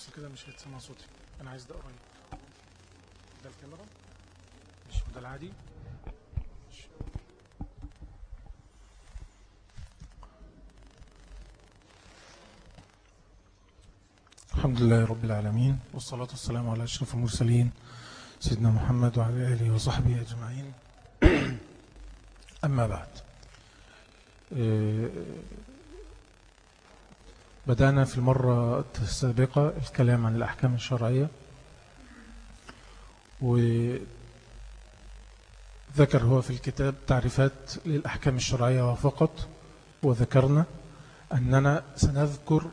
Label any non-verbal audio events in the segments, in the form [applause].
اصل كده مش هيتسمع صوتي. أنا عايز ده قريب. ده الكاميرا. مش ده العادي. الحمد لله رب العالمين والصلاة والسلام على أشرف المرسلين سيدنا محمد وعلى آله وصحبه أجمعين. [clears throat] أما بعد. آه، بدأنا في المرة السابقة الكلام عن الأحكام الشرعية. وذكر هو في الكتاب تعريفات للأحكام الشرعية فقط. وذكرنا أننا سنذكر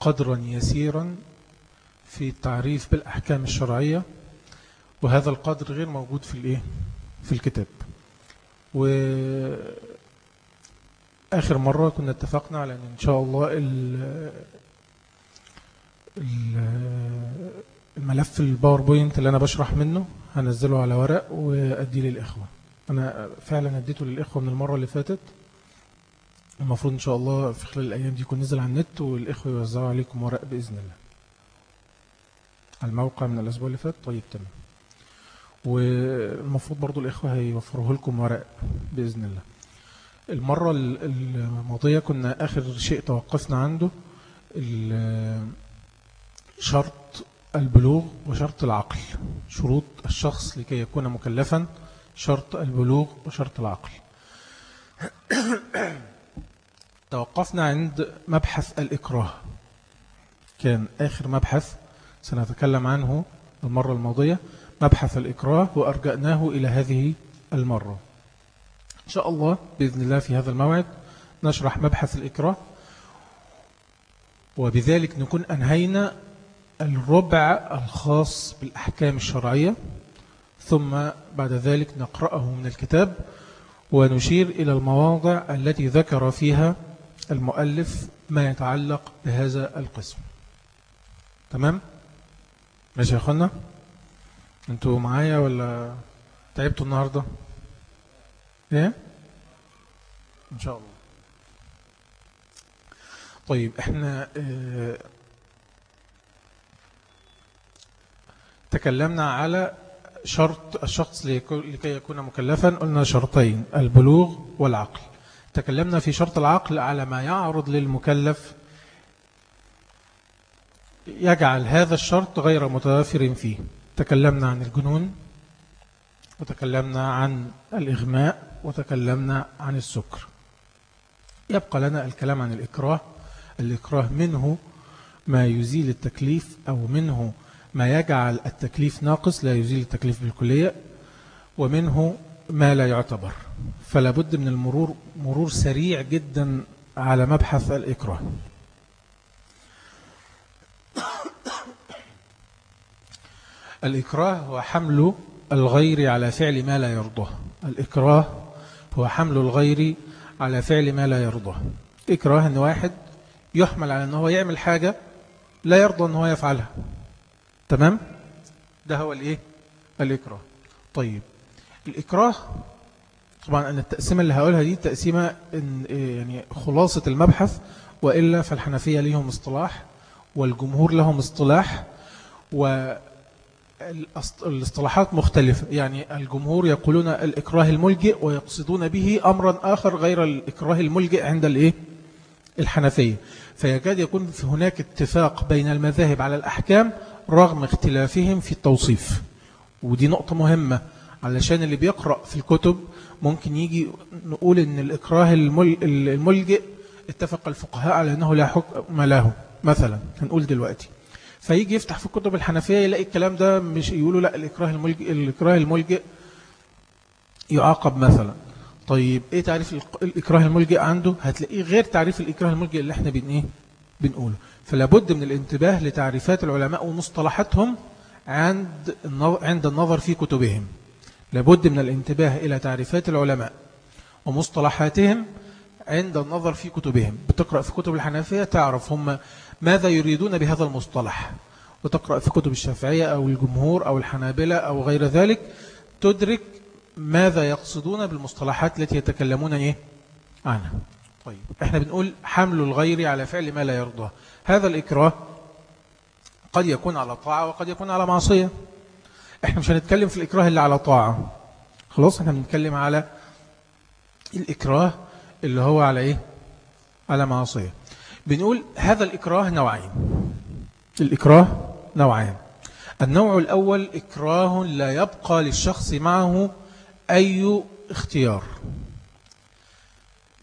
قدرا يسيرا في التعريف بالأحكام الشرعية. وهذا القدر غير موجود في الإيه؟ في الكتاب. وآخر مرة كنا اتفقنا على أن إن شاء الله ال- ال- الملف الباوربوينت اللي أنا بشرح منه هنزله على ورق وأديه للإخوة. أنا فعلا أديته للإخوة من المرة اللي فاتت. المفروض إن شاء الله في خلال الأيام دي يكون نزل على النت والإخوة يوزعوا عليكم ورق بإذن الله. الموقع من الأسبوع اللي فات. طيب تمام. والمفروض برضو الإخوة هيوفروه لكم ورق بإذن الله. المرة ال- الماضية كنا آخر شيء توقفنا عنده شرط البلوغ وشرط العقل. شروط الشخص لكي يكون مكلفا شرط البلوغ وشرط العقل. [coughs] توقفنا عند مبحث الإكراه. كان آخر مبحث سنتكلم عنه المرة الماضية مبحث الإكراه وأرجأناه إلى هذه المرة. إن شاء الله بإذن الله في هذا الموعد نشرح مبحث الإكراه وبذلك نكون أنهينا الربع الخاص بالأحكام الشرعية ثم بعد ذلك نقرأه من الكتاب ونشير إلى المواضع التي ذكر فيها المؤلف ما يتعلق بهذا القسم تمام؟ ماشي يا أخوانا؟ أنتوا معايا ولا تعبتوا النهاردة؟ إيه؟ إن شاء الله. طيب إحنا آه تكلمنا على شرط الشخص لكي يكون مكلفا قلنا شرطين البلوغ والعقل. تكلمنا في شرط العقل على ما يعرض للمكلف. يجعل هذا الشرط غير متوافر فيه. تكلمنا عن الجنون. وتكلمنا عن الإغماء وتكلمنا عن السكر. يبقى لنا الكلام عن الإكراه. الإكراه منه ما يزيل التكليف أو منه ما يجعل التكليف ناقص لا يزيل التكليف بالكلية ومنه ما لا يعتبر. فلا بد من المرور مرور سريع جدا على مبحث الإكراه. [coughs] الإكراه هو حمل الغير على فعل ما لا يرضاه. الإكراه هو حمل الغير على فعل ما لا يرضاه. إكراه أن واحد يحمل على أنه يعمل حاجة لا يرضى أنه يفعلها. تمام؟ ده هو الإيه؟ الإكراه. طيب الإكراه طبعا أن التقسيمة اللي هقولها دي تقسيمة إن يعني خلاصة المبحث وإلا فالحنفية ليهم اصطلاح والجمهور لهم اصطلاح و الاصطلاحات مختلفة. يعني الجمهور يقولون الإكراه الملجئ ويقصدون به أمرا آخر غير الإكراه الملجئ عند الإيه؟ الحنفية. فيكاد يكون هناك اتفاق بين المذاهب على الأحكام رغم اختلافهم في التوصيف. ودي نقطة مهمة. علشان اللي بيقرأ في الكتب ممكن يجي نقول إن الإكراه المل- الملجئ اتفق الفقهاء على أنه لا حكم له. مثلا هنقول دلوقتي. فيجي يفتح في كتب الحنفية يلاقي الكلام ده مش يقولوا لا الإكراه الملجئ, الإكراه الملجئ يعاقب مثلا. طيب إيه تعريف الإكراه الملجئ عنده؟ هتلاقيه غير تعريف الإكراه الملجئ اللي إحنا بن إيه؟ بنقوله. فلا بد من الانتباه لتعريفات العلماء ومصطلحاتهم عند عند النظر في كتبهم. لابد من الانتباه إلى تعريفات العلماء ومصطلحاتهم عند النظر في كتبهم. بتقرأ في كتب الحنفية تعرف هم ماذا يريدون بهذا المصطلح؟ وتقرأ في كتب الشافعية أو الجمهور أو الحنابلة أو غير ذلك تدرك ماذا يقصدون بالمصطلحات التي يتكلمون إيه؟ عنها. طيب إحنا بنقول حمل الغير على فعل ما لا يرضاه. هذا الإكراه قد يكون على طاعة وقد يكون على معصية. إحنا مش هنتكلم في الإكراه اللي على طاعة. خلاص إحنا بنتكلم على الإكراه اللي هو على إيه؟ على معصية. بنقول هذا الإكراه نوعين. الإكراه نوعين. النوع الأول إكراه لا يبقى للشخص معه أي اختيار.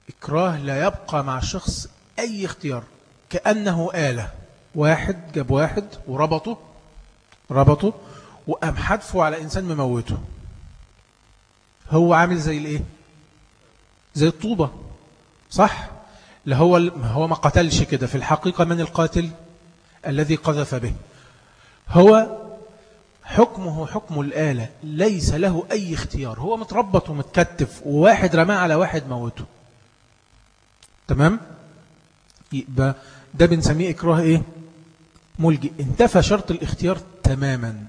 إكراه لا يبقى مع الشخص أي اختيار كأنه آلة. واحد جاب واحد وربطه ربطه وقام حدفه على إنسان مموته. هو عامل زي الإيه؟ زي الطوبة. صح؟ لا هو هو ما قتلش كده في الحقيقة من القاتل الذي قذف به. هو حكمه حكم الآلة ليس له أي اختيار. هو متربط ومتكتف وواحد رماه على واحد موته. تمام؟ يبقى ده بنسميه إكراه إيه؟ ملجئ. انتفى شرط الاختيار تماما.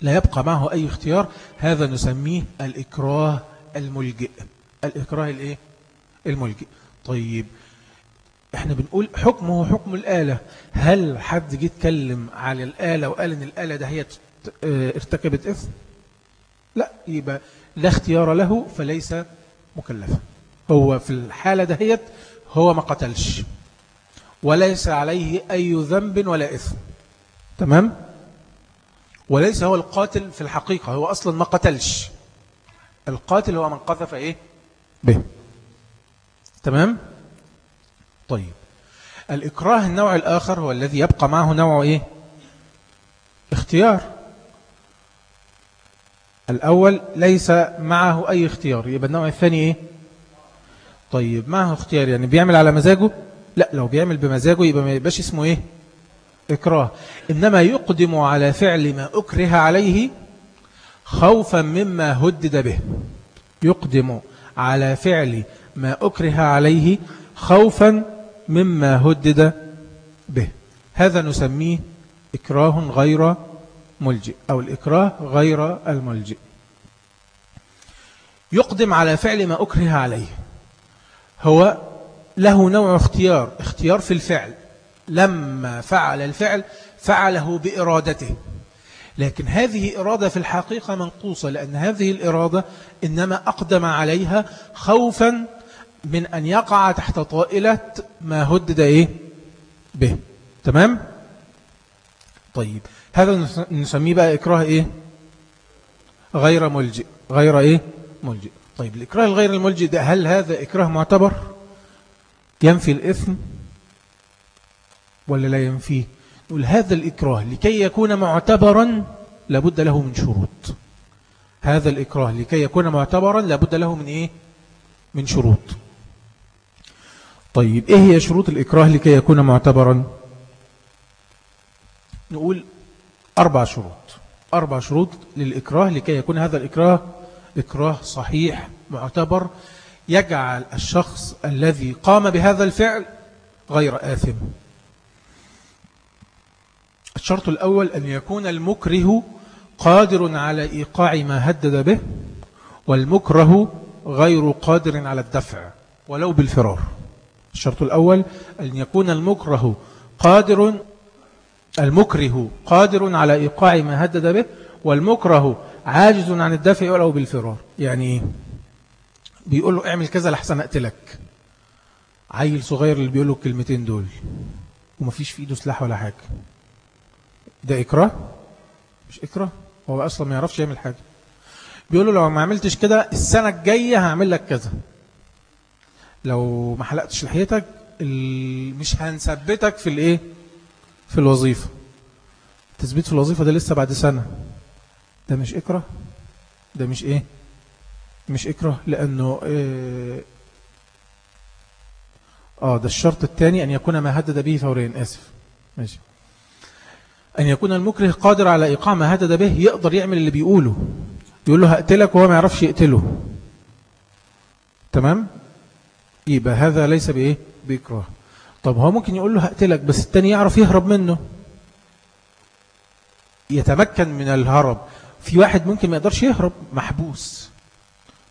لا يبقى معه أي اختيار. هذا نسميه الإكراه الملجئ. الإكراه الإيه؟ الملجئ طيب إحنا بنقول حكمه حكم الآلة. هل حد جه يتكلم على الآلة وقال إن الآلة ده هي آه، ارتكبت إثم؟ لا يبقى لا اختيار له فليس مكلفا. هو في الحالة دهيت هو ما قتلش. وليس عليه أي ذنب ولا إثم. تمام؟ وليس هو القاتل في الحقيقة. هو أصلا ما قتلش. القاتل هو من قذف إيه؟ به. تمام؟ طيب. الإكراه النوع الآخر هو الذي يبقى معه نوع إيه؟ اختيار. الأول ليس معه أي اختيار يبقى النوع الثاني إيه؟ طيب معه اختيار يعني بيعمل على مزاجه؟ لا لو بيعمل بمزاجه يبقى ما يبقاش اسمه إيه؟ إكراه. إنما يقدم على فعل ما أكره عليه خوفا مما هدد به. يقدم على فعل ما أكره عليه خوفا مما هدد به. هذا نسميه إكراه غير ملجئ أو الإكراه غير الملجئ. يقدم على فعل ما أكره عليه. هو له نوع اختيار اختيار في الفعل. لما فعل الفعل فعله بإرادته. لكن هذه إرادة في الحقيقة منقوصة لأن هذه الإرادة إنما أقدم عليها خوفا من أن يقع تحت طائلة ما هدد إيه؟ به. تمام؟ طيب. هذا نسميه بقى إكراه إيه؟ غير ملجئ. غير إيه؟ ملجئ. طيب الإكراه الغير الملجئ ده هل هذا إكراه معتبر؟ ينفي الإثم ولا لا ينفيه؟ نقول هذا الإكراه لكي يكون معتبرا لابد له من شروط. هذا الإكراه لكي يكون معتبرا لابد له من إيه؟ من شروط. طيب إيه هي شروط الإكراه لكي يكون معتبرا؟ نقول أربع شروط. أربع شروط للإكراه لكي يكون هذا الإكراه إكراه صحيح معتبر يجعل الشخص الذي قام بهذا الفعل غير آثم. الشرط الأول أن يكون المكره قادر على إيقاع ما هدد به والمكره غير قادر على الدفع ولو بالفرار. الشرط الأول أن يكون المكره قادر المكره قادر على إيقاع ما هدد به والمكره عاجز عن الدفع ولو بالفرار. يعني؟ بيقول له اعمل كذا لحسن أقتلك. عيل صغير اللي بيقول له الكلمتين دول. ومفيش في إيده سلاح ولا حاجة. ده إكراه؟ مش إكراه. هو أصلا ما يعرفش يعمل حاجة. بيقول له لو ما عملتش كده السنة الجاية هعمل لك كذا. لو ما حلقتش لحيتك مش هنثبتك في الإيه؟ في الوظيفة. تثبيت في الوظيفة ده لسه بعد سنة. ده مش إكره ده مش إيه؟ مش إكره لأنه إيه آه ده الشرط الثاني أن يكون ما هدد به فوريا آسف. ماشي. أن يكون المكره قادر على إيقاع ما هدد به يقدر يعمل اللي بيقوله. يقول له هقتلك وهو ما يعرفش يقتله. تمام؟ يبقى هذا ليس بإيه؟ بإكراه طب هو ممكن يقول له هقتلك بس التاني يعرف يهرب منه. يتمكن من الهرب. في واحد ممكن ما يقدرش يهرب محبوس.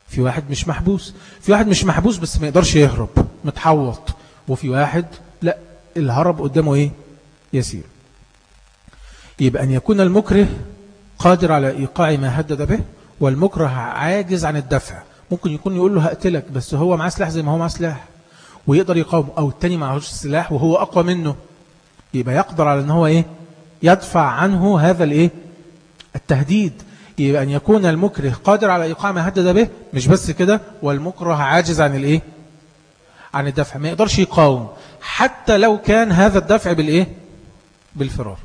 في واحد مش محبوس. في واحد مش محبوس بس ما يقدرش يهرب متحوط. وفي واحد لا الهرب قدامه إيه؟ يسير. يبقى أن يكون المكره قادر على إيقاع ما هدد به والمكره عاجز عن الدفع. ممكن يكون يقول له هقتلك بس هو معاه سلاح زي ما هو معاه سلاح ويقدر يقاوم أو التاني معهوش سلاح وهو أقوى منه. يبقى يقدر على أن هو إيه؟ يدفع عنه هذا الإيه؟ التهديد. يبقى أن يكون المكره قادر على إيقاع ما هدد به مش بس كده والمكره عاجز عن الإيه؟ عن الدفع. ما يقدرش يقاوم حتى لو كان هذا الدفع بالإيه؟ بالفرار.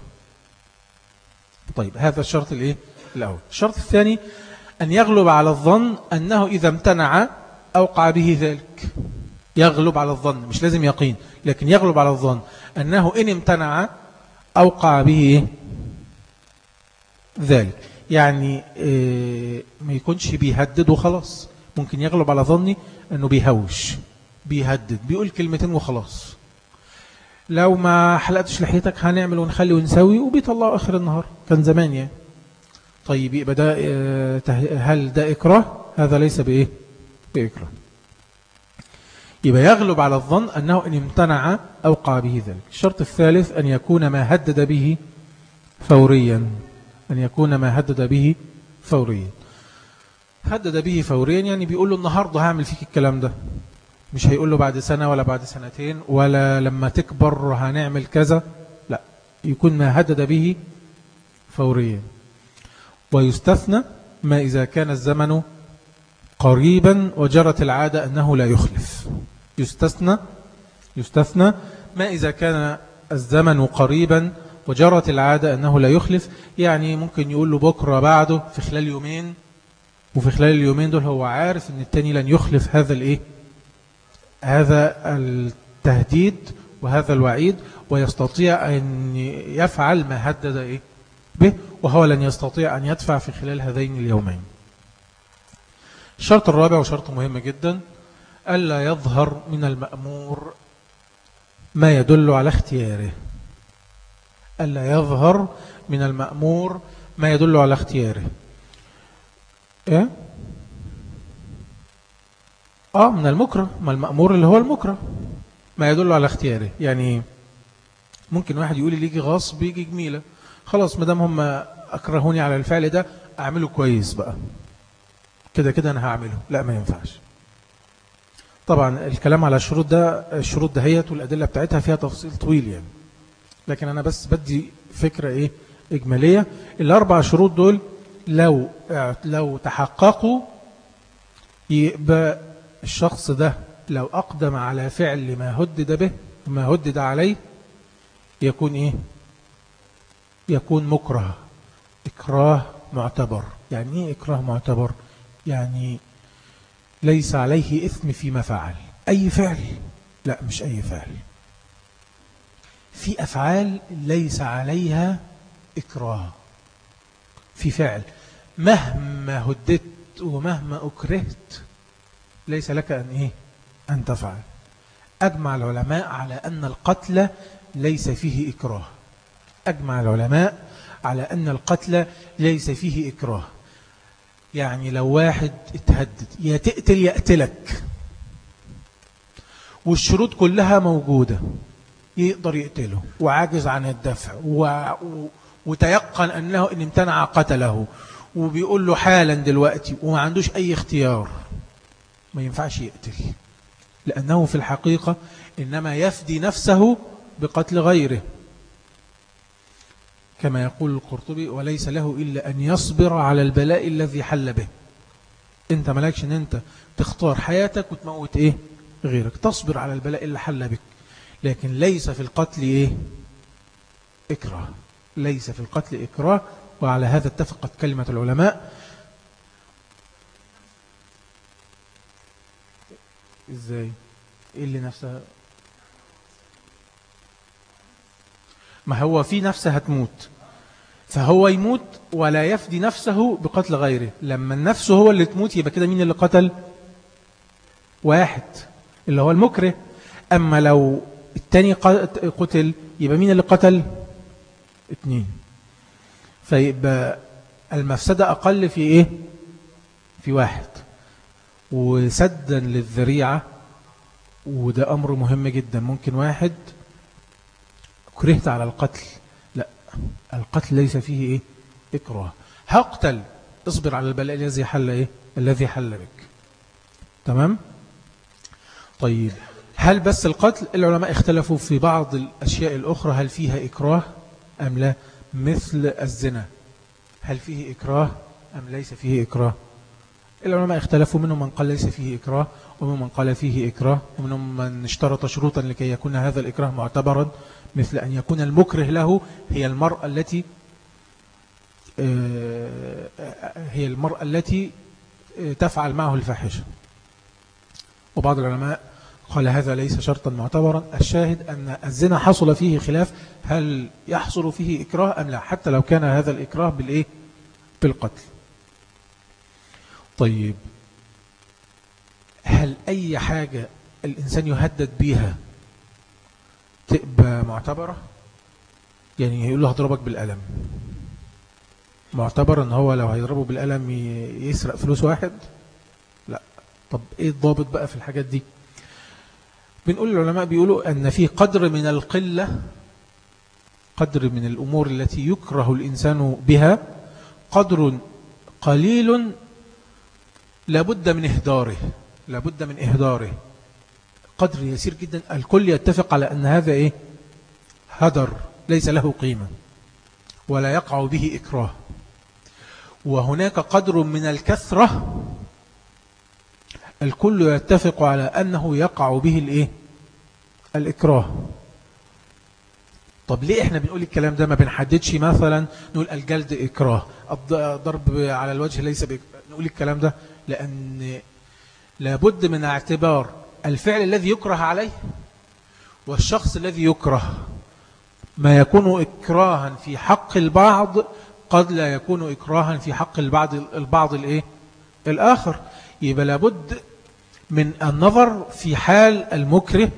طيب هذا الشرط الإيه؟ الأول. الشرط الثاني أن يغلب على الظن أنه إذا امتنع أوقع به ذلك. يغلب على الظن مش لازم يقين لكن يغلب على الظن أنه إن امتنع أوقع به ذلك. يعني آه، ما يكونش بيهدد وخلاص. ممكن يغلب على ظني أنه بيهوش بيهدد بيقول كلمتين وخلاص. لو ما حلقتش لحيتك هنعمل ونخلي ونسوي وبيطلعوا آخر النهار. كان زمان يعني. طيب يبقى ده آه، هل ده إكراه؟ هذا ليس بإيه؟ بإكراه. يبقى يغلب على الظن أنه إن امتنع أوقع به ذلك. الشرط الثالث أن يكون ما هدد به فوريا. أن يكون ما هدد به فوريا. هدد به فوريا يعني بيقول له النهاردة هعمل فيك الكلام ده. مش هيقول له بعد سنة ولا بعد سنتين ولا لما تكبر هنعمل كذا. لا يكون ما هدد به فوريا. ويستثنى ما إذا كان الزمن قريبا وجرت العادة أنه لا يخلف. يستثنى يستثنى ما إذا كان الزمن قريبا وجرت العادة أنه لا يخلف. يعني ممكن يقول له بكرة بعده في خلال يومين وفي خلال اليومين دول هو عارف أن التاني لن يخلف هذا الإيه؟ هذا التهديد وهذا الوعيد ويستطيع أن يفعل ما هدد إيه؟ به. وهو لن يستطيع أن يدفع في خلال هذين اليومين. الشرط الرابع وشرط مهم جدا ألا يظهر من المأمور ما يدل على اختياره. ألا يظهر من المأمور ما يدل على اختياره. إيه؟ آه من المكره ما المأمور اللي هو المكره ما يدل على اختياره. يعني ممكن واحد يقول لي يجي غصب يجي جميلة. خلاص مدام هم أكرهوني على الفعل ده أعمله كويس بقى. كده كده أنا هعمله. لا ما ينفعش. طبعا الكلام على الشروط ده الشروط دهيت والأدلة بتاعتها فيها تفصيل طويل يعني. لكن أنا بس بدي فكرة إيه؟ إجمالية. الأربع شروط دول لو لو تحققوا يبقى الشخص ده لو أقدم على فعل ما هدد به ما هدد عليه يكون إيه؟ يكون مكره. إكراه معتبر. يعني إيه إكراه معتبر؟ يعني ليس عليه إثم فيما فعل. أي فعل؟ لا مش أي فعل. في أفعال ليس عليها إكراه. في فعل. مهما هددت ومهما أكرهت ليس لك أن إيه؟ أن تفعل. أجمع العلماء على أن القتل ليس فيه إكراه. أجمع العلماء على أن القتل ليس فيه إكراه. يعني لو واحد اتهدد يا تقتل يقتلك والشروط كلها موجودة يقدر يقتله. وعاجز عن الدفع و... وتيقن أنه إن امتنع قتله. وبيقول له حالا دلوقتي وما عندوش أي اختيار. ما ينفعش يقتل. لأنه في الحقيقة إنما يفدي نفسه بقتل غيره. كما يقول القرطبي وليس له إلا أن يصبر على البلاء الذي حل به. أنت ملاكش إن أنت تختار حياتك وتموت إيه؟ غيرك. تصبر على البلاء اللي حل بك. لكن ليس في القتل إيه؟ إكراه. ليس في القتل إكراه. وعلى هذا اتفقت كلمة العلماء. إزاي؟ إيه اللي نفسها؟ ما هو في نفسه هتموت. فهو يموت ولا يفدي نفسه بقتل غيره. لما النفس هو اللي تموت يبقى كده مين اللي قتل؟ واحد اللي هو المكره. أما لو التاني قتل يبقى مين اللي قتل؟ اتنين. فيبقى المفسدة أقل في إيه؟ في واحد. وسدا للذريعة وده أمر مهم جدا. ممكن واحد كرهت على القتل. لا القتل ليس فيه إيه؟ إكراه. هقتل اصبر على البلاء الذي حل إيه؟ الذي حل بك. تمام؟ طيب هل بس القتل؟ العلماء اختلفوا في بعض الأشياء الأخرى. هل فيها إكراه أم لا؟ مثل الزنا. هل فيه إكراه أم ليس فيه إكراه؟ العلماء اختلفوا منهم من قال ليس فيه إكراه ومنهم من قال فيه إكراه ومنهم من اشترط شروطا لكي يكون هذا الإكراه معتبرا مثل أن يكون المكره له هي المرأة التي آه، هي المرأة التي تفعل معه الفاحشة. وبعض العلماء قال هذا ليس شرطا معتبرا. الشاهد أن الزنا حصل فيه خلاف. هل يحصل فيه إكراه أم لا؟ حتى لو كان هذا الإكراه بالإيه؟ بالقتل. طيب هل أي حاجة الإنسان يهدد بها تبقى معتبرة؟ يعني يقول له هضربك بالألم معتبر إن هو لو هيضربه بالألم يسرق فلوس واحد؟ لا. طب إيه الضابط بقى في الحاجات دي؟ بنقول العلماء بيقولوا أن في قدر من القلة قدر من الأمور التي يكره الإنسان بها قدر قليل لابد من إهداره لابد من إهداره. قدر يسير جدا. الكل يتفق على أن هذا إيه؟ هدر ليس له قيمة ولا يقع به إكراه. وهناك قدر من الكثرة. الكل يتفق على أنه يقع به الإيه؟ الإكراه. طب ليه إحنا بنقول الكلام ده؟ ما بنحددش مثلا نقول الجلد إكراه الضرب على الوجه ليس نقول الكلام ده لأن لابد من اعتبار الفعل الذي يكره عليه والشخص الذي يكره ما يكون إكراها في حق البعض قد لا يكون إكراها في حق البعض البعض الإيه؟ الآخر يبقى لابد من النظر في حال المكره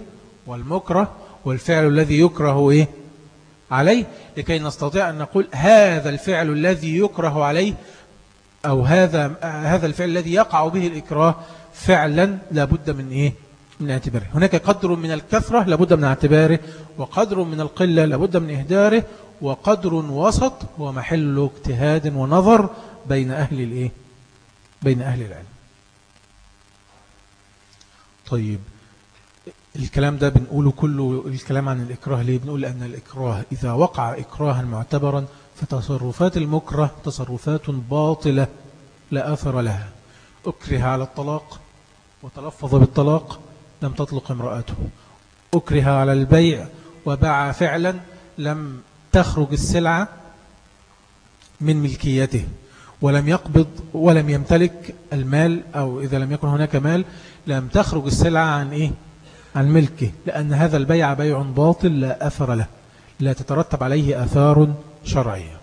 والمكره والفعل الذي يكره إيه؟ عليه لكي نستطيع أن نقول هذا الفعل الذي يكره عليه أو هذا هذا الفعل الذي يقع به الإكراه فعلا لابد من إيه؟ من اعتباره هناك قدر من الكثرة لابد من اعتباره وقدر من القلة لابد من إهداره وقدر وسط هو محل اجتهاد ونظر بين أهل الإيه؟ بين أهل العلم طيب الكلام ده بنقوله كله الكلام عن الإكراه ليه بنقول أن الإكراه إذا وقع إكراها معتبرا فتصرفات المكره تصرفات باطلة لا أثر لها. أكره على الطلاق وتلفظ بالطلاق لم تطلق امرأته. أكره على البيع وباع فعلا لم تخرج السلعة من ملكيته ولم يقبض ولم يمتلك المال أو إذا لم يكن هناك مال لم تخرج السلعة عن إيه؟ عن ملكه لأن هذا البيع بيع باطل لا أثر له. لا تترتب عليه أثار شرعية.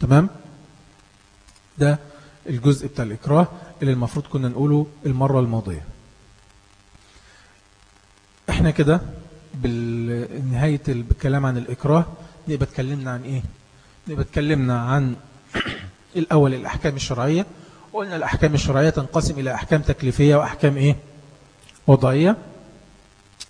تمام؟ ده الجزء بتاع الإكراه اللي المفروض كنا نقوله المرة الماضية. إحنا كده بالنهاية الكلام عن الإكراه نبقى اتكلمنا عن إيه؟ نبقى اتكلمنا عن [clears throat] الأول الأحكام الشرعية. وقلنا الأحكام الشرعية تنقسم إلى أحكام تكليفية وأحكام إيه؟ وضعية.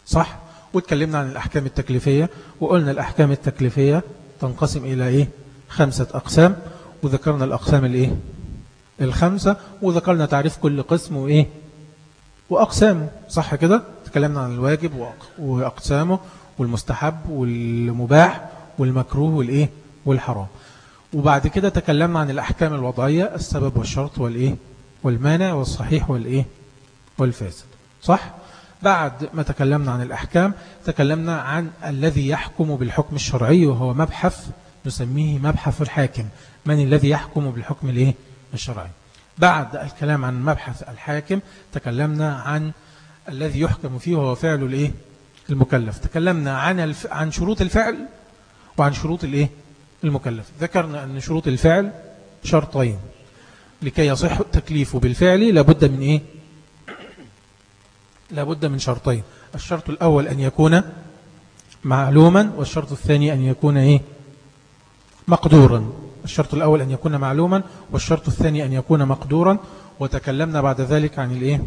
صح؟ واتكلمنا عن الأحكام التكليفية وقلنا الأحكام التكليفية تنقسم إلى إيه؟ خمسة أقسام. وذكرنا الأقسام الإيه؟ الخمسة. وذكرنا تعريف كل قسم وإيه؟ وأقسامه. صح كده؟ تكلمنا عن الواجب وأقسامه والمستحب والمباح والمكروه والإيه؟ والحرام. وبعد كده تكلمنا عن الأحكام الوضعية السبب والشرط والإيه؟ والمانع والصحيح والإيه؟ والفاسد. صح؟ بعد ما تكلمنا عن الأحكام تكلمنا عن الذي يحكم بالحكم الشرعي وهو مبحث نسميه مبحث الحاكم. من الذي يحكم بالحكم الإيه؟ الشرعي. بعد الكلام عن مبحث الحاكم تكلمنا عن الذي يحكم فيه وهو فعل الإيه؟ المكلف. تكلمنا عن الف... عن شروط الفعل وعن شروط الإيه؟ المكلف. ذكرنا أن شروط الفعل شرطين. لكي يصح التكليف بالفعل لابد من إيه؟ لابد من شرطين الشرط الأول أن يكون معلوما والشرط الثاني أن يكون إيه؟ مقدورا الشرط الأول أن يكون معلوما والشرط الثاني أن يكون مقدورا وتكلمنا بعد ذلك عن الإيه؟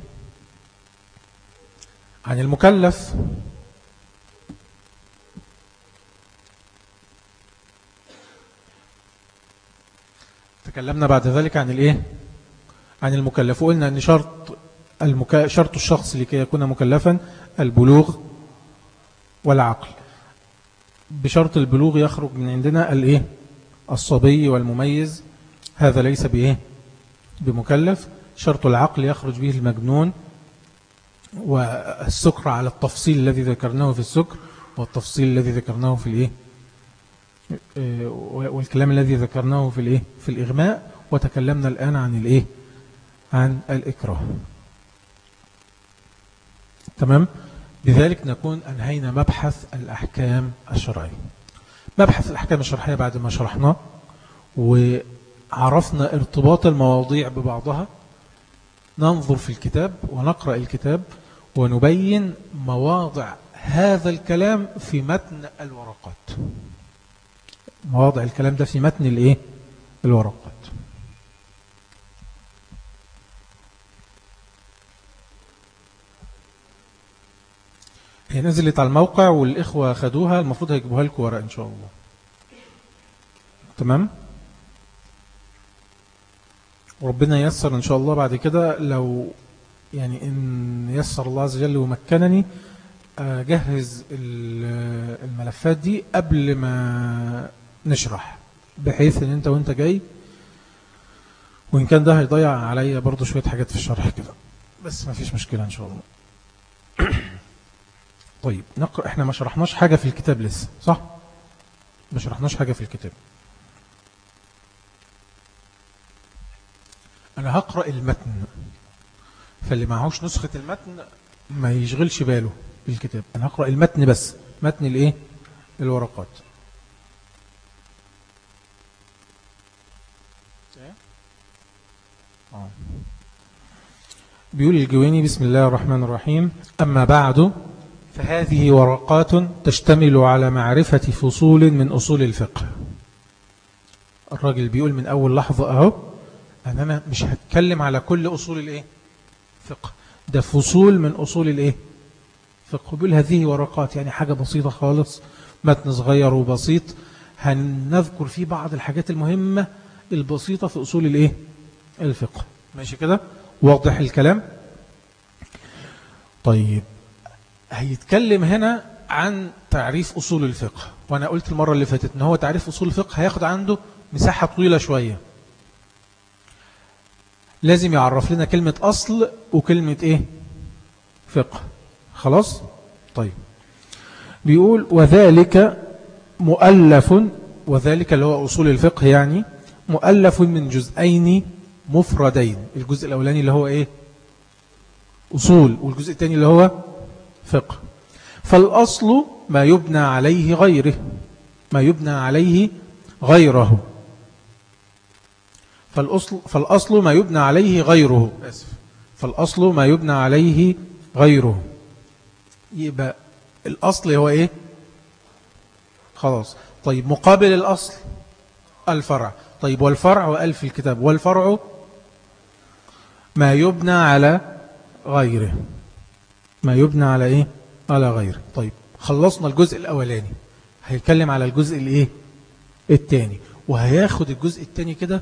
عن المكلف تكلمنا بعد ذلك عن الإيه؟ عن المكلف وقلنا أن شرط المكا... شرط الشخص لكي يكون مكلفا البلوغ والعقل. بشرط البلوغ يخرج من عندنا الإيه؟ الصبي والمميز. هذا ليس بإيه؟ بمكلف. شرط العقل يخرج به المجنون والسكر على التفصيل الذي ذكرناه في السكر والتفصيل الذي ذكرناه في الإيه؟ آه، والكلام الذي ذكرناه في الإيه؟ في الإغماء. وتكلمنا الآن عن الإيه؟ عن الإكراه. تمام؟ بذلك نكون أنهينا مبحث الأحكام الشرعية. مبحث الأحكام الشرعية بعد ما شرحناه وعرفنا ارتباط المواضيع ببعضها. ننظر في الكتاب ونقرأ الكتاب ونبين مواضع هذا الكلام في متن الورقات. مواضع الكلام ده في متن الإيه؟ الورقات. هي نزلت على الموقع والإخوة خدوها المفروض هيجيبوها لكم ورق إن شاء الله. تمام؟ وربنا يسر إن شاء الله بعد كده. لو يعني إن يسر الله عز وجل ومكنني أجهز الملفات دي قبل ما نشرح بحيث إن أنت وأنت جاي وإن كان ده هيضيع عليا برضو شوية حاجات في الشرح كده. بس ما فيش مشكلة إن شاء الله. [clears throat] طيب نقرأ. إحنا ما شرحناش حاجة في الكتاب لسه صح؟ ما شرحناش حاجة في الكتاب. أنا هقرأ المتن. فاللي معهوش نسخة المتن ما يشغلش باله بالكتاب. أنا هقرأ المتن بس. متن الإيه؟ الورقات. بيقول الجويني بسم الله الرحمن الرحيم. أما بعد فهذه ورقات تشتمل على معرفة فصول من أصول الفقه. الراجل بيقول من أول لحظة أهو أن أنا مش هتكلم على كل أصول الإيه؟ فقه. ده فصول من أصول الإيه؟ فقه. بيقول هذه ورقات يعني حاجة بسيطة خالص متن صغير وبسيط. هنذكر فيه بعض الحاجات المهمة البسيطة في أصول الإيه؟ الفقه. ماشي كده؟ واضح الكلام؟ طيب. هيتكلم هنا عن تعريف أصول الفقه. وأنا قلت المرة اللي فاتت أنه هو تعريف أصول الفقه هياخد عنده مساحة طويلة شوية. لازم يعرف لنا كلمة أصل وكلمة إيه؟ فقه. خلاص؟ طيب. بيقول وذلك مؤلف وذلك اللي هو أصول الفقه يعني مؤلف من جزئين مفردين. الجزء الأولاني اللي هو إيه؟ أصول والجزء الثاني اللي هو فقه. فالأصل ما يبنى عليه غيره ما يبنى عليه غيره. فالأصل, فالأصل ما يبنى عليه غيره. أسف. فالأصل ما يبنى عليه غيره. يبقى الأصل هو إيه؟ خلاص. طيب مقابل الأصل الفرع. طيب والفرع وقال في الكتاب. والفرع ما يبنى على غيره. ما يبنى على إيه؟ على غيره طيب خلصنا الجزء الأولاني. هيتكلم على الجزء الإيه؟ الثاني وهياخد الجزء الثاني كده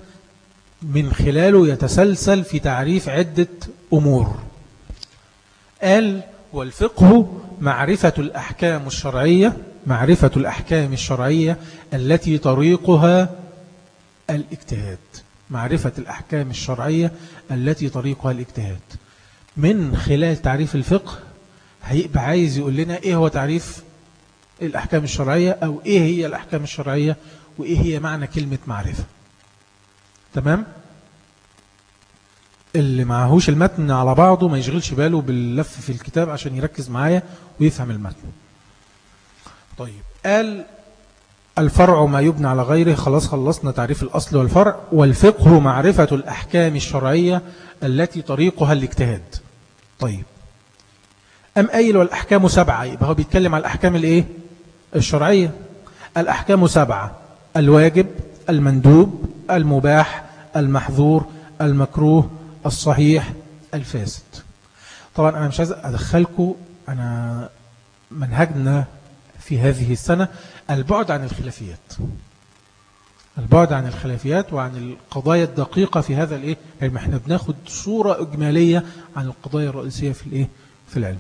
من خلاله يتسلسل في تعريف عدة أمور. قال والفقه معرفة الأحكام الشرعية معرفة الأحكام الشرعية التي طريقها الاجتهاد. معرفة الأحكام الشرعية التي طريقها الاجتهاد. من خلال تعريف الفقه هيبقى عايز يقول لنا إيه هو تعريف الأحكام الشرعية أو إيه هي الأحكام الشرعية وإيه هي معنى كلمة معرفة. تمام؟ اللي معهوش المتن على بعضه ما يشغلش باله باللف في الكتاب عشان يركز معايا ويفهم المتن. طيب قال الفرع ما يبنى على غيره خلاص خلصنا تعريف الأصل والفرع والفقه معرفة الأحكام الشرعية التي طريقها الاجتهاد. طيب أم أيل والأحكام سبعة؟ يبقى هو بيتكلم على الأحكام الإيه؟ الشرعية. الأحكام سبعة. الواجب المندوب المباح المحظور المكروه الصحيح الفاسد. طبعا أنا مش عايز أدخلكم أنا منهجنا في هذه السنة البعد عن الخلافيات. البعد عن الخلافيات وعن القضايا الدقيقة في هذا الإيه؟ علم إحنا بناخد صورة إجمالية عن القضايا الرئيسية في الإيه؟ في العلم.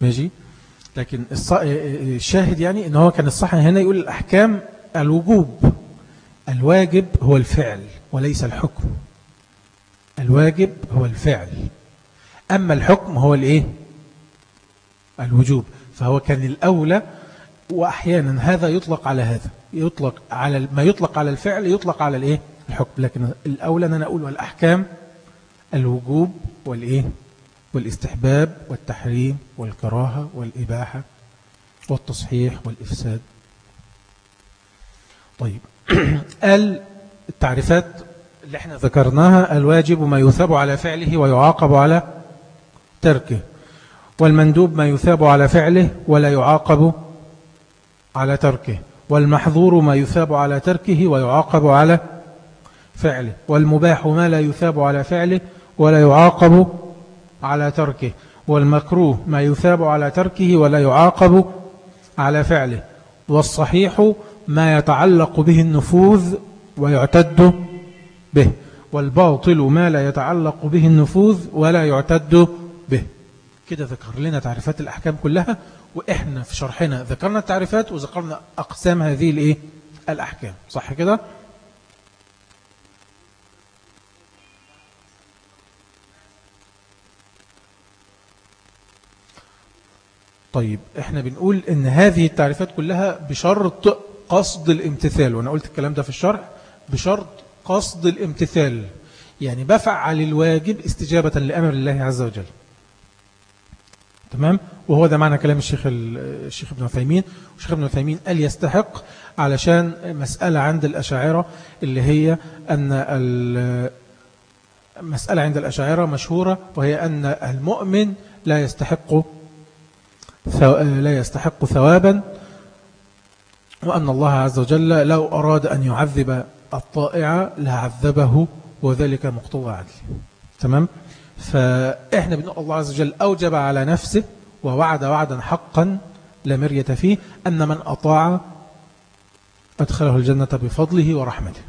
ماشي؟ لكن الشاهد يعني إن هو كان الصح هنا يقول الأحكام الوجوب. الواجب هو الفعل وليس الحكم. الواجب هو الفعل. أما الحكم هو الإيه؟ الوجوب. فهو كان الأولى وأحيانا هذا يطلق على هذا. يطلق على ما يطلق على الفعل يطلق على الإيه؟ الحكم. لكن الأولى أن أنا أقول والأحكام الوجوب والإيه؟ والاستحباب والتحريم والكراهة والإباحة والتصحيح والإفساد. طيب. قال [clears throat] التعريفات اللي إحنا ذكرناها الواجب ما يثاب على فعله ويعاقب على تركه والمندوب ما يثاب على فعله ولا يعاقب على تركه والمحظور ما يثاب على تركه ويعاقب على فعله والمباح ما لا يثاب على فعله ولا يعاقب على تركه والمكروه ما يثاب على تركه ولا يعاقب على فعله والصحيح ما يتعلق به النفوذ ويعتد به والباطل ما لا يتعلق به النفوذ ولا يعتد به كده ذكر لنا تعريفات الأحكام كلها وإحنا في شرحنا ذكرنا التعريفات وذكرنا أقسام هذه الإيه؟ الأحكام صح كده؟ طيب إحنا بنقول إن هذه التعريفات كلها بشرط قصد الامتثال وأنا قلت الكلام ده في الشرح بشرط قصد الامتثال يعني بفعل الواجب استجابة لأمر الله عز وجل. تمام؟ وهو ده معنى كلام الشيخ الشيخ ابن عثيمين. والشيخ ابن عثيمين قال يستحق علشان مسألة عند الأشاعرة اللي هي أن المسألة عند الأشاعرة مشهورة وهي أن المؤمن لا يستحق لا يستحق ثوابا وأن الله عز وجل لو أراد أن يعذب الطائع لعذبه وذلك مقتضى عدل. تمام؟ فإحنا بنقول الله عز وجل أوجب على نفسه ووعد وعدا حقا لا مرية فيه أن من أطاع أدخله الجنة بفضله ورحمته.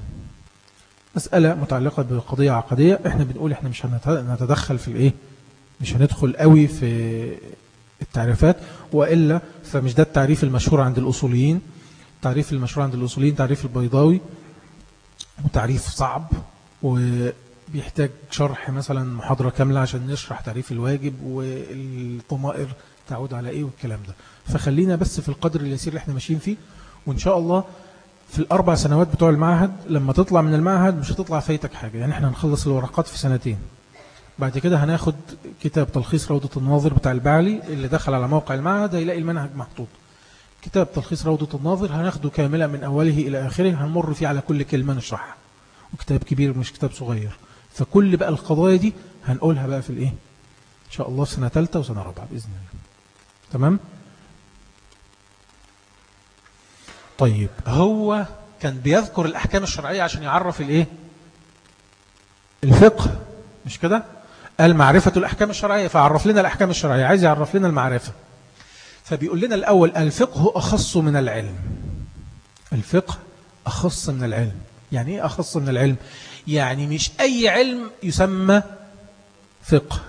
مسألة متعلقة بقضية عقدية. إحنا بنقول إحنا مش هنتدخل في الإيه؟ مش هندخل قوي في التعريفات وإلا فمش ده التعريف المشهور عند الأصوليين. تعريف المشهور عند الأصوليين تعريف البيضاوي وتعريف صعب وبيحتاج شرح مثلا محاضرة كاملة عشان نشرح تعريف الواجب والطمائر تعود على إيه والكلام ده. فخلينا بس في القدر اليسير اللي إحنا ماشيين فيه وإن شاء الله في الأربع سنوات بتوع المعهد لما تطلع من المعهد مش هتطلع فايتك حاجة. يعني إحنا هنخلص الورقات في سنتين. بعد كده هناخد كتاب تلخيص روضة الناظر بتاع البعلي اللي دخل على موقع المعهد هيلاقي المنهج محطوط. كتاب تلخيص روضة الناظر هناخده كاملا من أوله إلى آخره هنمر فيه على كل كلمة نشرحها. وكتاب كبير مش كتاب صغير. فكل بقى القضايا دي هنقولها بقى في الإيه؟ إن شاء الله في سنة ثالثة وسنة رابعة بإذن الله. تمام؟ طيب هو كان بيذكر الأحكام الشرعية عشان يعرف الإيه؟ الفقه مش كده؟ قال معرفة الأحكام الشرعية فعرف لنا الأحكام الشرعية عايز يعرف لنا المعرفة. فبيقول لنا الأول الفقه أخص من العلم. الفقه أخص من العلم. يعني إيه أخص من العلم؟ يعني مش أي علم يسمى فقه.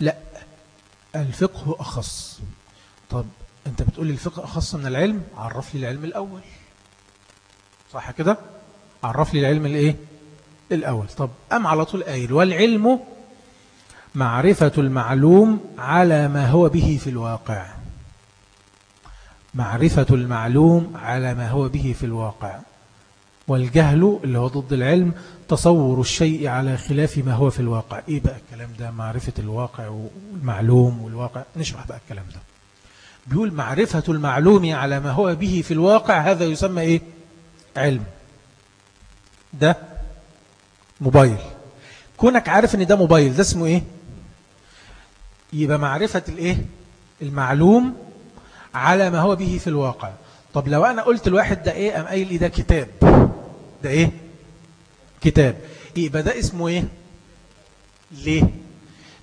لا الفقه أخص. طب أنت بتقول لي الفقه أخص من العلم؟ عرف لي العلم الأول. صح كده؟ عرف لي العلم الإيه؟ الأول. طب أم على طول قايل والعلم معرفة المعلوم على ما هو به في الواقع. معرفة المعلوم على ما هو به في الواقع. والجهل اللي هو ضد العلم تصور الشيء على خلاف ما هو في الواقع. إيه بقى الكلام ده؟ معرفة الواقع والمعلوم والواقع. نشرح بقى الكلام ده. بيقول معرفة المعلوم على ما هو به في الواقع هذا يسمى إيه؟ علم. ده موبايل. كونك عارف إن ده موبايل ده اسمه إيه؟ يبقى معرفة الايه؟ المعلوم على ما هو به في الواقع. طب لو أنا قلت الواحد ده إيه؟ أم قايل إيه ده كتاب. ده إيه؟ كتاب. يبقى ده اسمه إيه؟ ليه؟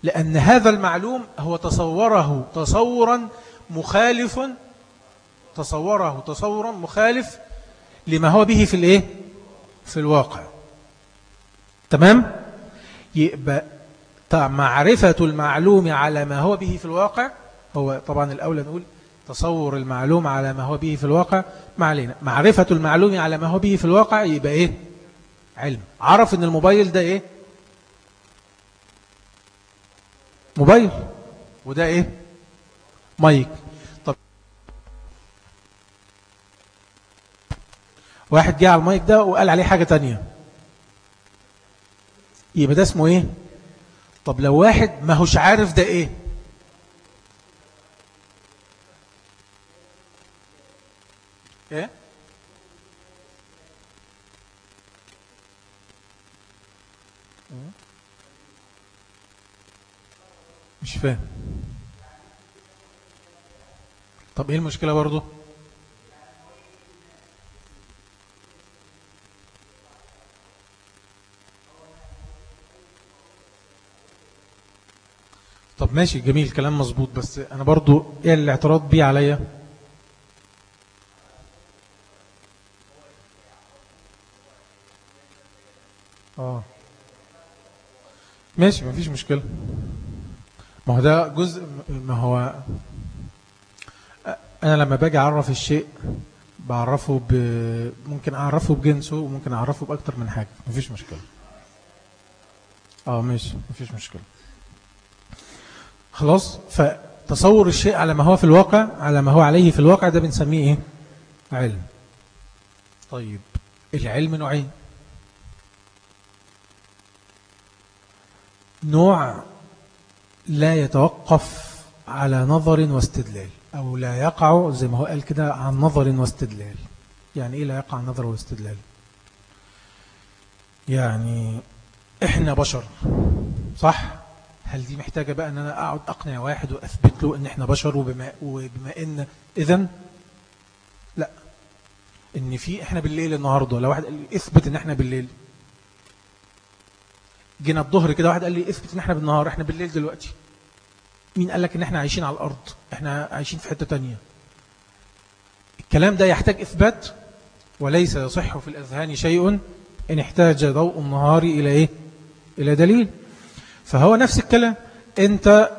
لأن هذا المعلوم هو تصوره تصورا مخالف تصوره تصورا مخالف لما هو به في الايه؟ في الواقع. تمام؟ يبقى معرفة المعلوم على ما هو به في الواقع. هو طبعا الأولى نقول تصور المعلوم على ما هو به في الواقع. ما علينا. معرفة المعلوم على ما هو به في الواقع يبقى إيه؟ علم. عرف إن الموبايل ده إيه؟ موبايل. وده إيه؟ مايك. طب واحد جه على المايك ده وقال عليه حاجة تانية. يبقى ده اسمه إيه؟ طب لو واحد ما هوش عارف ده إيه؟ إيه؟ مش فاهم. طب إيه المشكلة برضو؟ طب ماشي جميل كلام مظبوط بس أنا برضو إيه الاعتراض بيه عليا؟ آه. ماشي مفيش مشكلة. ما هو ده جزء ما هو أنا لما باجي أعرف الشيء بعرفه ب... ممكن أعرفه بجنسه وممكن أعرفه بأكتر من حاجة مفيش مشكلة. آه ماشي مفيش مشكلة. خلاص؟ فتصور الشيء على ما هو في الواقع على ما هو عليه في الواقع ده بنسميه إيه؟ علم. طيب العلم نوعين. نوع لا يتوقف على نظر واستدلال أو لا يقع زي ما هو قال كده عن نظر واستدلال. يعني إيه لا يقع عن نظر واستدلال؟ يعني إحنا بشر صح؟ هل دي محتاجة بقى أن أنا أقعد أقنع واحد وأثبت له أن إحنا بشر وبما, وبما أن إذن؟ لا. إن في إحنا بالليل النهاردة لو واحد قال لي اثبت أن إحنا بالليل. جينا الظهر كده واحد قال لي اثبت إن إحنا بالنهار إحنا بالليل دلوقتي. مين قال لك إن إحنا عايشين على الأرض؟ إحنا عايشين في حتة تانية. الكلام ده يحتاج إثبات؟ وليس يصح في الأذهان شيء إن احتاج ضوء النهار إلى إيه؟ إلى دليل. فهو نفس الكلام. انت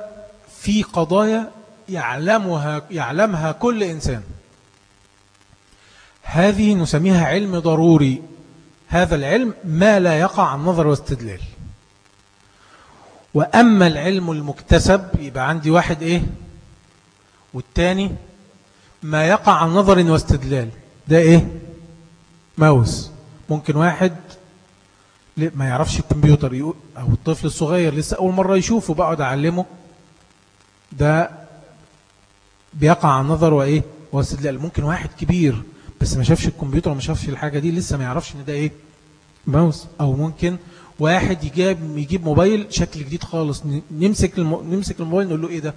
في قضايا يعلمها يعلمها كل إنسان. هذه نسميها علم ضروري. هذا العلم ما لا يقع عن نظر واستدلال. وأما العلم المكتسب يبقى عندي واحد إيه؟ والتاني ما يقع عن نظر واستدلال. ده إيه؟ ماوس. ممكن واحد ما يعرفش الكمبيوتر يقول أو الطفل الصغير لسه أول مرة يشوفه بقعد أعلمه؟ ده بيقع عن نظر وإيه؟ واستدلال ممكن واحد كبير بس ما شافش الكمبيوتر وما شافش الحاجة دي لسه ما يعرفش إن ده إيه؟ ماوس. أو ممكن واحد يجيب يجيب موبايل شكل جديد خالص نمسك الم... نمسك الموبايل نقول له إيه ده؟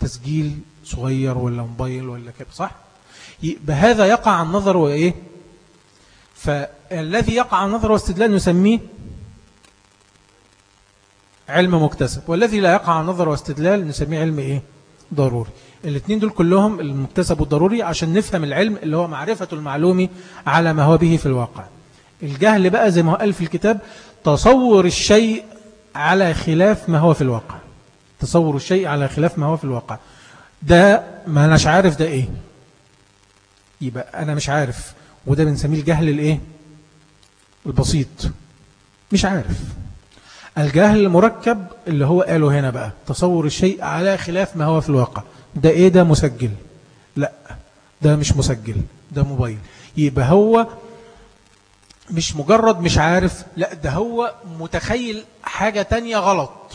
تسجيل صغير ولا موبايل ولا كده صح؟ بهذا يقع عن نظر وإيه؟ فالذي يقع عن نظر واستدلال نسميه علم مكتسب. والذي لا يقع نظر واستدلال نسميه علم إيه؟ ضروري. الاثنين دول كلهم المكتسب والضروري عشان نفهم العلم اللي هو معرفة المعلوم على ما هو به في الواقع. الجهل بقى زي ما هو قال في الكتاب تصور الشيء على خلاف ما هو في الواقع. تصور الشيء على خلاف ما هو في الواقع. ده ما أناش عارف ده إيه؟ يبقى أنا مش عارف. وده بنسميه الجهل الإيه؟ البسيط. مش عارف. الجهل المركب اللي هو قاله هنا بقى. تصور الشيء على خلاف ما هو في الواقع. ده إيه؟ ده مسجل. لا ده مش مسجل ده موبايل. يبقى هو مش مجرد مش عارف لا ده هو متخيل حاجة تانية غلط.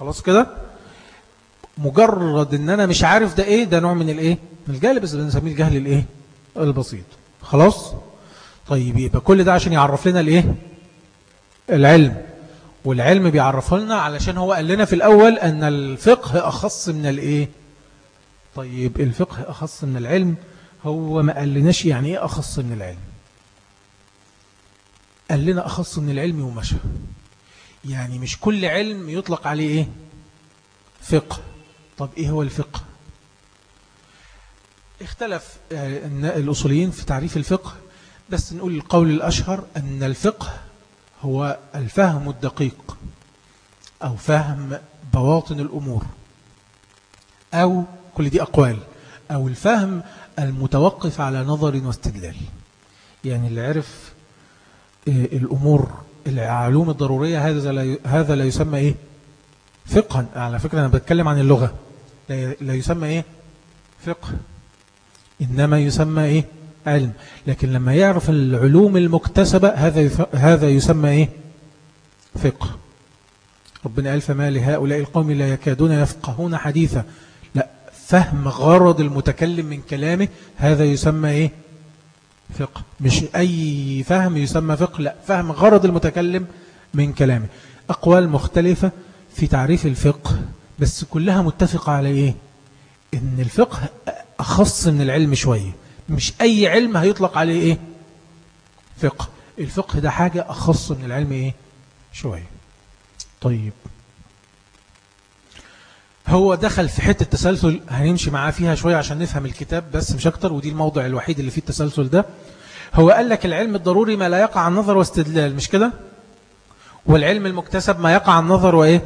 خلاص كده؟ مجرد إن أنا مش عارف ده إيه؟ ده نوع من الإيه؟ من الجهل بس بنسميه الجهل الإيه؟ البسيط. خلاص؟ طيب يبقى كل ده عشان يعرف لنا الإيه؟ العلم. والعلم بيعرفه لنا علشان هو قال لنا في الأول أن الفقه أخص من الإيه؟ طيب الفقه أخص من العلم. هو ما قال لناش يعني إيه أخص من العلم؟ قال لنا أخص من العلم ومشى. يعني مش كل علم يطلق عليه إيه؟ فقه. طب إيه هو الفقه؟ اختلف آه، الأصوليين في تعريف الفقه بس نقول القول الأشهر أن الفقه هو الفهم الدقيق أو فهم بواطن الأمور أو كل دي أقوال أو الفهم المتوقف على نظر واستدلال. يعني اللي عرف آه، الأمور العلوم الضرورية هذا لا هذا لا يسمى إيه؟ فقها. على فكرة أنا بتكلم عن اللغة. لا يسمى إيه؟ فقه. إنما يسمى إيه؟ علم. لكن لما يعرف العلوم المكتسبة هذا هذا يسمى إيه؟ فقه. ربنا قال فما لهؤلاء القوم لا يكادون يفقهون حديثا. لا فهم غرض المتكلم من كلامه هذا يسمى إيه؟ فقه. مش أي فهم يسمى فقه لا فهم غرض المتكلم من كلامه. أقوال مختلفة في تعريف الفقه بس كلها متفقة على إيه؟ إن الفقه أخص من العلم شوية. مش أي علم هيطلق عليه إيه؟ فقه. الفقه ده حاجة أخص من العلم إيه؟ شوية. طيب. هو دخل في حتة التسلسل هنمشي معاه فيها شوية عشان نفهم الكتاب بس مش أكتر ودي الموضع الوحيد اللي فيه التسلسل ده. هو قال لك العلم الضروري ما لا يقع عن نظر واستدلال مش كده؟ والعلم المكتسب ما يقع عن نظر وإيه؟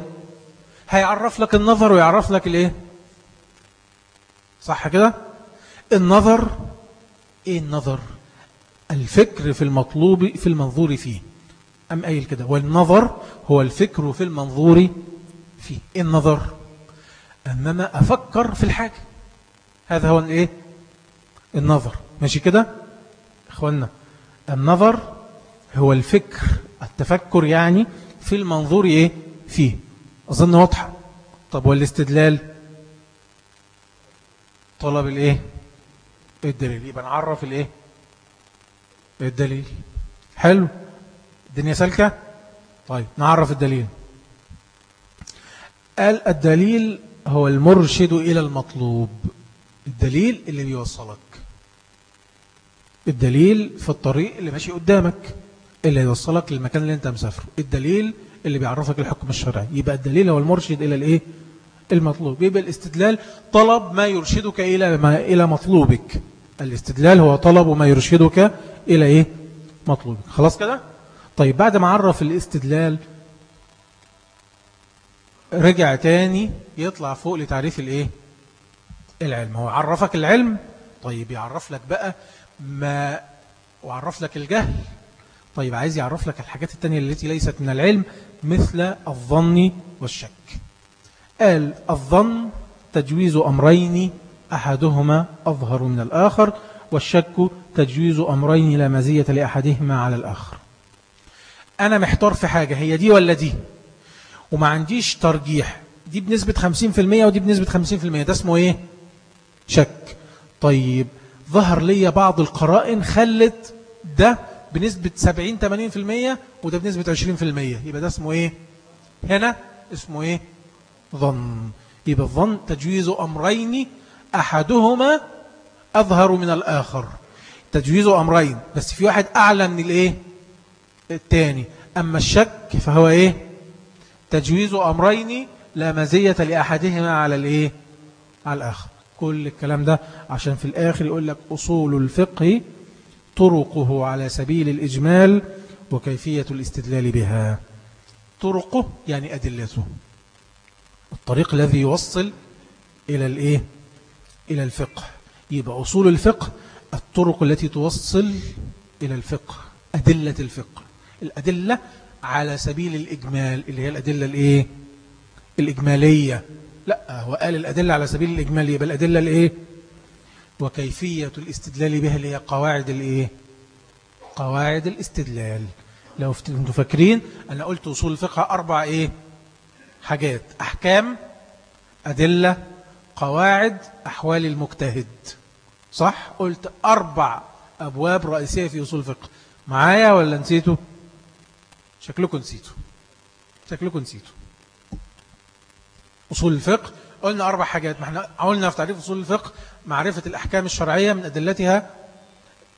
هيعرف لك النظر ويعرف لك الإيه؟ صح كده؟ النظر إيه النظر؟ الفكر في المطلوب في المنظور فيه. أم قايل كده؟ والنظر هو الفكر في المنظور فيه. إيه النظر؟ أننا أفكر في الحاجة. هذا هو الإيه؟ النظر. ماشي كده؟ إخوانا النظر هو الفكر التفكر يعني في المنظور إيه؟ فيه. أظن واضحة. طب والاستدلال؟ طلب الإيه؟ الدليل. يبقى نعرف الإيه؟ الدليل. حلو. الدنيا سلكة طيب نعرف الدليل. قال الدليل هو المرشد إلى المطلوب. الدليل اللي بيوصلك. الدليل في الطريق اللي ماشي قدامك اللي يوصلك للمكان اللي انت مسافره. الدليل اللي بيعرفك الحكم الشرعي. يبقى الدليل هو المرشد إلى الإيه؟ المطلوب. يبقى الاستدلال طلب ما يرشدك إلى ما إلى مطلوبك. الاستدلال هو طلب ما يرشدك إلى إيه؟ مطلوبك. خلاص كده؟ طيب بعد ما عرف الاستدلال رجع تاني يطلع فوق لتعريف الإيه؟ العلم. هو عرفك العلم؟ طيب يعرف لك بقى ما وعرف لك الجهل. طيب عايز يعرف لك الحاجات التانية التي ليست من العلم مثل الظن والشك. قال الظن تجويز أمرين أحدهما أظهر من الآخر والشك تجويز أمرين لا مزية لأحدهما على الآخر. أنا محتار في حاجة هي دي ولا دي؟ وما عنديش ترجيح. دي بنسبة 50% ودي بنسبة 50% ده اسمه إيه؟ شك. طيب ظهر لي بعض القرائن خلت ده بنسبة 70-80% وده بنسبة 20% يبقى ده اسمه إيه؟ هنا اسمه إيه؟ ظن. يبقى الظن تجويز أمرين أحدهما أظهر من الآخر. تجويز أمرين بس في واحد أعلى من الإيه؟ الثاني أما الشك فهو إيه؟ تجويز أمرين لا مزية لأحدهما على الإيه؟ على الآخر. كل الكلام ده عشان في الآخر يقول لك أصول الفقه طرقه على سبيل الإجمال وكيفية الاستدلال بها. طرقه يعني أدلته. الطريق الذي يوصل إلى الإيه؟ إلى الفقه. يبقى أصول الفقه الطرق التي توصل إلى الفقه أدلة الفقه. الأدلة على سبيل الإجمال اللي هي الأدلة الإيه؟ الإجمالية. لا هو قال الأدلة على سبيل الإجمال يبقى الأدلة الإيه؟ وكيفية الاستدلال بها اللي هي قواعد الإيه؟ قواعد الاستدلال. لو أنتم فاكرين؟ أنا قلت وصول الفقه أربع إيه؟ حاجات. أحكام أدلة قواعد أحوال المجتهد. صح؟ قلت أربع أبواب رئيسية في أصول الفقه. معايا ولا نسيته؟ شكلكم نسيتوا. شكلكم نسيتوا. أصول الفقه. قلنا أربع حاجات. ما إحنا قلنا في تعريف أصول الفقه. معرفة الأحكام الشرعية من أدلتها.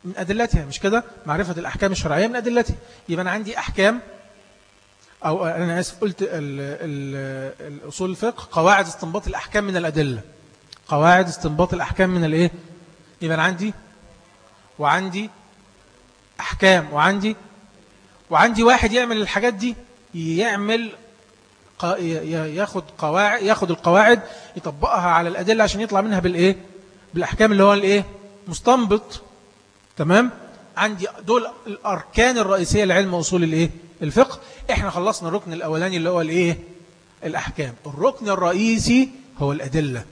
من أدلتها مش كده؟ معرفة الأحكام الشرعية من أدلتها. يبقى أنا عندي أحكام. أو أنا آسف قلت الأصول الفقه قواعد استنباط الأحكام من الأدلة. قواعد استنباط الأحكام من الإيه؟ يبقى عندي وعندي أحكام وعندي وعندي واحد يعمل الحاجات دي يعمل ياخد قواعد ياخد القواعد يطبقها على الأدلة عشان يطلع منها بالإيه؟ بالأحكام اللي هو الإيه؟ مستنبط. تمام؟ عندي دول الأركان الرئيسية لعلم أصول الإيه؟ الفقه. إحنا خلصنا الركن الأولاني اللي هو الإيه؟ الأحكام. الركن الرئيسي هو الأدلة.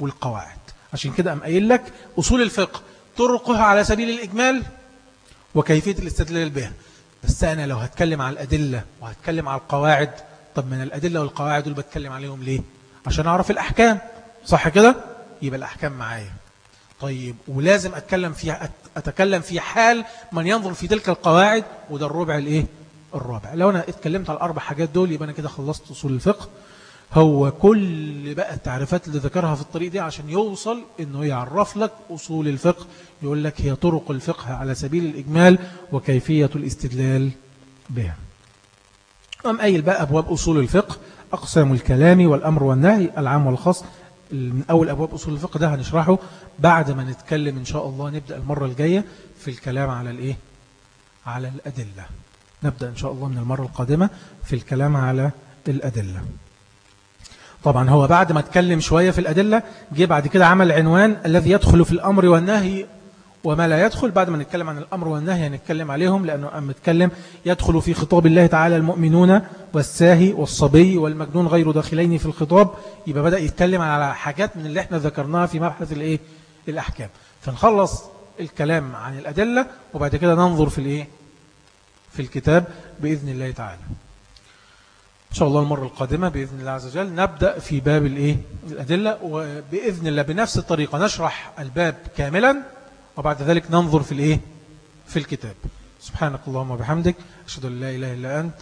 والقواعد. عشان كده أم قايل لك أصول الفقه طرقها على سبيل الإجمال وكيفية الاستدلال بها بس أنا لو هتكلم على الأدلة وهتكلم على القواعد طب من الأدلة والقواعد اللي بتكلم عليهم ليه؟ عشان أعرف الأحكام. صح كده؟ يبقى الأحكام معايا. طيب ولازم أتكلم في أتكلم في حال من ينظر في تلك القواعد وده الربع الإيه؟ الرابع. لو أنا اتكلمت على الأربع حاجات دول يبقى أنا كده خلصت أصول الفقه. هو كل بقى التعريفات اللي ذكرها في الطريق دي عشان يوصل إنه يعرف لك أصول الفقه يقول لك هي طرق الفقه على سبيل الإجمال وكيفية الاستدلال بها. أم أي بقى أبواب أصول الفقه؟ أقسام الكلام والأمر والنهي العام والخاص. من أول أبواب أصول الفقه ده هنشرحه بعد ما نتكلم إن شاء الله نبدأ المرة الجاية في الكلام على الإيه؟ على الأدلة. نبدأ إن شاء الله من المرة القادمة في الكلام على الأدلة. طبعا هو بعد ما اتكلم شوية في الأدلة جه بعد كده عمل عنوان الذي يدخل في الأمر والنهي وما لا يدخل. بعد ما نتكلم عن الأمر والنهي هنتكلم عليهم لأنه أم نتكلم يدخل في خطاب الله تعالى المؤمنون والساهي والصبي والمجنون غير داخلين في الخطاب. يبقى بدأ يتكلم على حاجات من اللي إحنا ذكرناها في مبحث الإيه؟ الأحكام. فنخلص الكلام عن الأدلة وبعد كده ننظر في الإيه؟ في الكتاب بإذن الله تعالى. إن شاء الله المرة القادمة بإذن الله عز وجل نبدأ في باب الإيه؟ الأدلة وبإذن الله بنفس الطريقة نشرح الباب كاملا وبعد ذلك ننظر في الإيه؟ في الكتاب. سبحانك اللهم وبحمدك أشهد أن لا إله إلا أنت